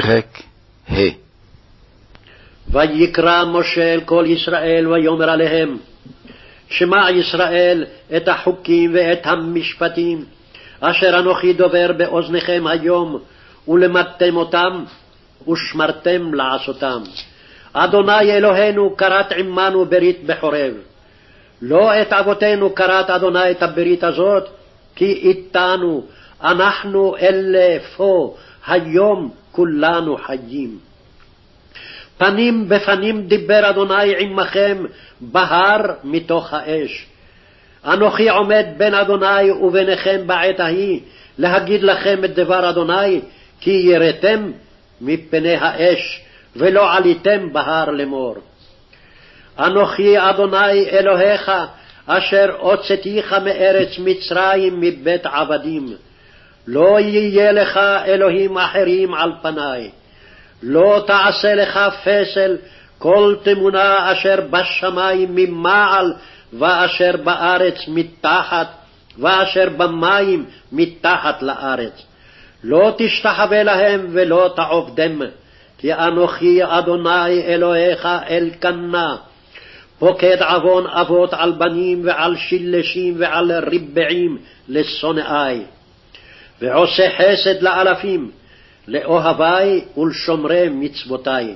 פרק ה' ויקרא משה אל כל ישראל ויאמר עליהם שמע ישראל את החוקים ואת המשפטים אשר אנוכי דובר באוזניכם היום ולמדתם אותם ושמרתם לעשותם. אדוני אלוהינו כרת עמנו ברית בחורב. לא את אבותינו כרת אדוני את הברית הזאת, כי איתנו אנחנו אלה פה היום כולנו חיים. פנים בפנים דיבר אדוני עמכם בהר מתוך האש. אנוכי עומד בין אדוני וביניכם בעת ההיא, להגיד לכם את דבר אדוני, כי יראתם מפני האש, ולא עליתם בהר לאמור. אנוכי אדוני אלוהיך, אשר הוצאתיך מארץ מצרים מבית עבדים. לא יהיה לך אלוהים אחרים על פניי. לא תעשה לך פסל כל תמונה אשר בשמים ממעל, ואשר בארץ מתחת, ואשר במים מתחת לארץ. לא תשתחווה להם ולא תעובדם, כי אנוכי אדוני אלוהיך אלקנה, פוקד עוון אבות על בנים ועל שילשים ועל רבעים לשונאי. ועושה חסד לאלפים, לאוהבי ולשומרי מצוותי.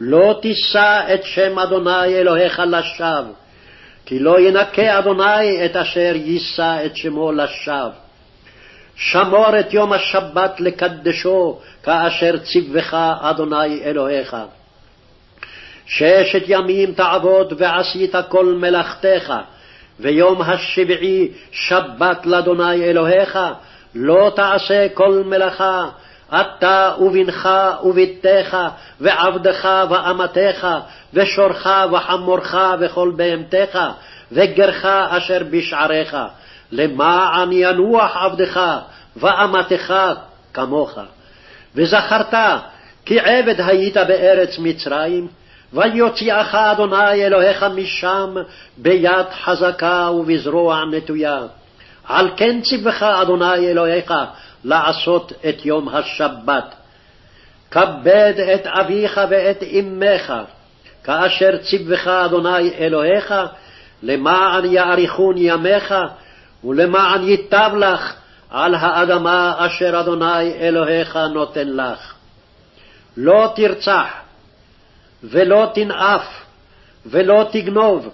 לא תישא את שם אדוני אלוהיך לשווא, כי לא ינקה אדוני את אשר יישא את שמו לשווא. שמור את יום השבת לקדשו, כאשר ציווך אדוני אלוהיך. ששת ימים תעבוד ועשית כל מלאכתך, ויום השביעי שבת לאדוני אלוהיך, לא תעשה כל מלאכה, אתה ובנך ובתך, ועבדך ואמתך, ושורך וחמורך וכל בהמתך, וגרך אשר בשעריך, למען ינוח עבדך ואמתך כמוך. וזכרת כי עבד היית בארץ מצרים, ויוציאך אדוני אלוהיך משם ביד חזקה ובזרוע נטויה. על כן ציווך אדוני אלוהיך לעשות את יום השבת. כבד את אביך ואת אמך, כאשר ציווך אדוני אלוהיך, למען יאריכון ימיך, ולמען ייטב לך על האדמה אשר אדוני אלוהיך נותן לך. לא תרצח, ולא תנאף, ולא תגנוב,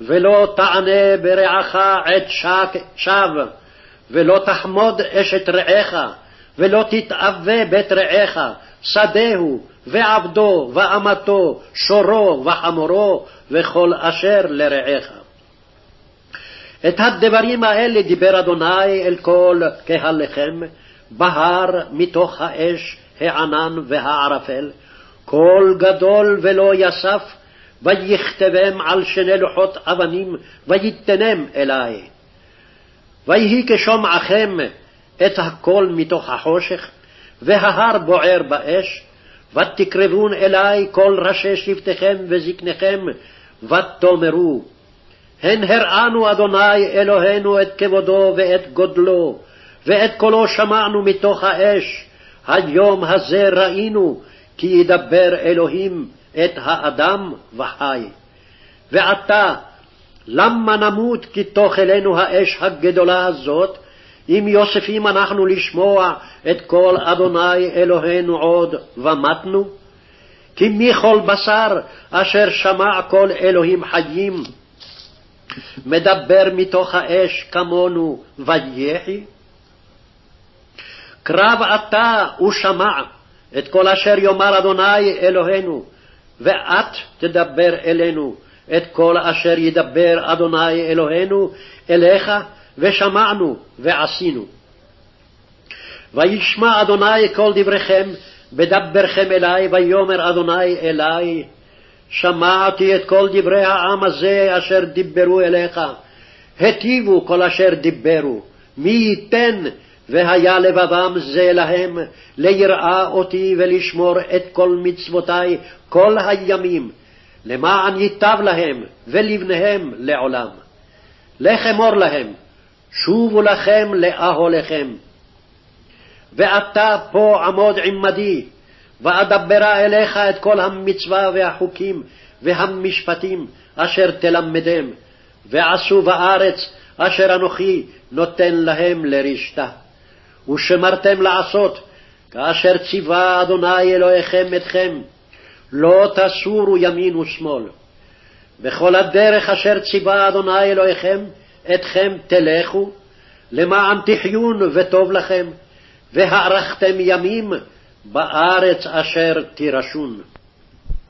ולא תענה ברעך עת שווא, ולא תחמוד אשת רעך, ולא תתאווה בית רעך, שדהו, ועבדו, ואמתו, שורו, וחמורו, וכל אשר לרעך. את הדברים האלה דיבר אדוני אל כל קהלכם, בהר מתוך האש, הענן והערפל, קול גדול ולא יסף, ויכתבם על שני לוחות אבנים, ויתנם אלי. ויהי כשומעכם את הקול מתוך החושך, וההר בוער באש, ותקרבון אלי כל ראשי שבטיכם וזקניכם, ותאמרו, הן הראנו אדוני אלוהינו את כבודו ואת גודלו, ואת קולו שמענו מתוך האש, היום הזה ראינו, כי ידבר אלוהים את האדם וחי. ועתה, למה נמות כי תאכלנו האש הגדולה הזאת, אם יוספים אנחנו לשמוע את קול אדוני אלוהינו עוד ומתנו? כי מי כל בשר אשר שמע קול אלוהים חיים, מדבר מתוך האש כמונו ויחי? קרב אתה ושמע את כל אשר יאמר אדוני אלוהינו, ואת תדבר אלינו את כל אשר ידבר אדוני אלוהינו אליך, ושמענו ועשינו. וישמע אדוני כל דבריכם, בדברכם אלי, ויאמר אדוני אלי, שמעתי את כל דברי העם הזה אשר דיברו אליך, היטיבו כל אשר דיברו, מי ייתן והיה לבבם זה להם, ליראה אותי ולשמור את כל מצוותי כל הימים, למען ייטב להם ולבניהם לעולם. לחמור להם, שובו לכם לאהוליכם. ואתה פה עמוד עמדי, ואדברה אליך את כל המצווה והחוקים והמשפטים אשר תלמדם, ועשו בארץ אשר אנוכי נותן להם לרשתה. ושמרתם לעשות, כאשר ציווה אדוני אלוהיכם אתכם, לא תסורו ימין ושמאל. בכל הדרך אשר ציווה אדוני אלוהיכם אתכם תלכו, למען תחיון וטוב לכם, והארכתם ימים בארץ אשר תירשון.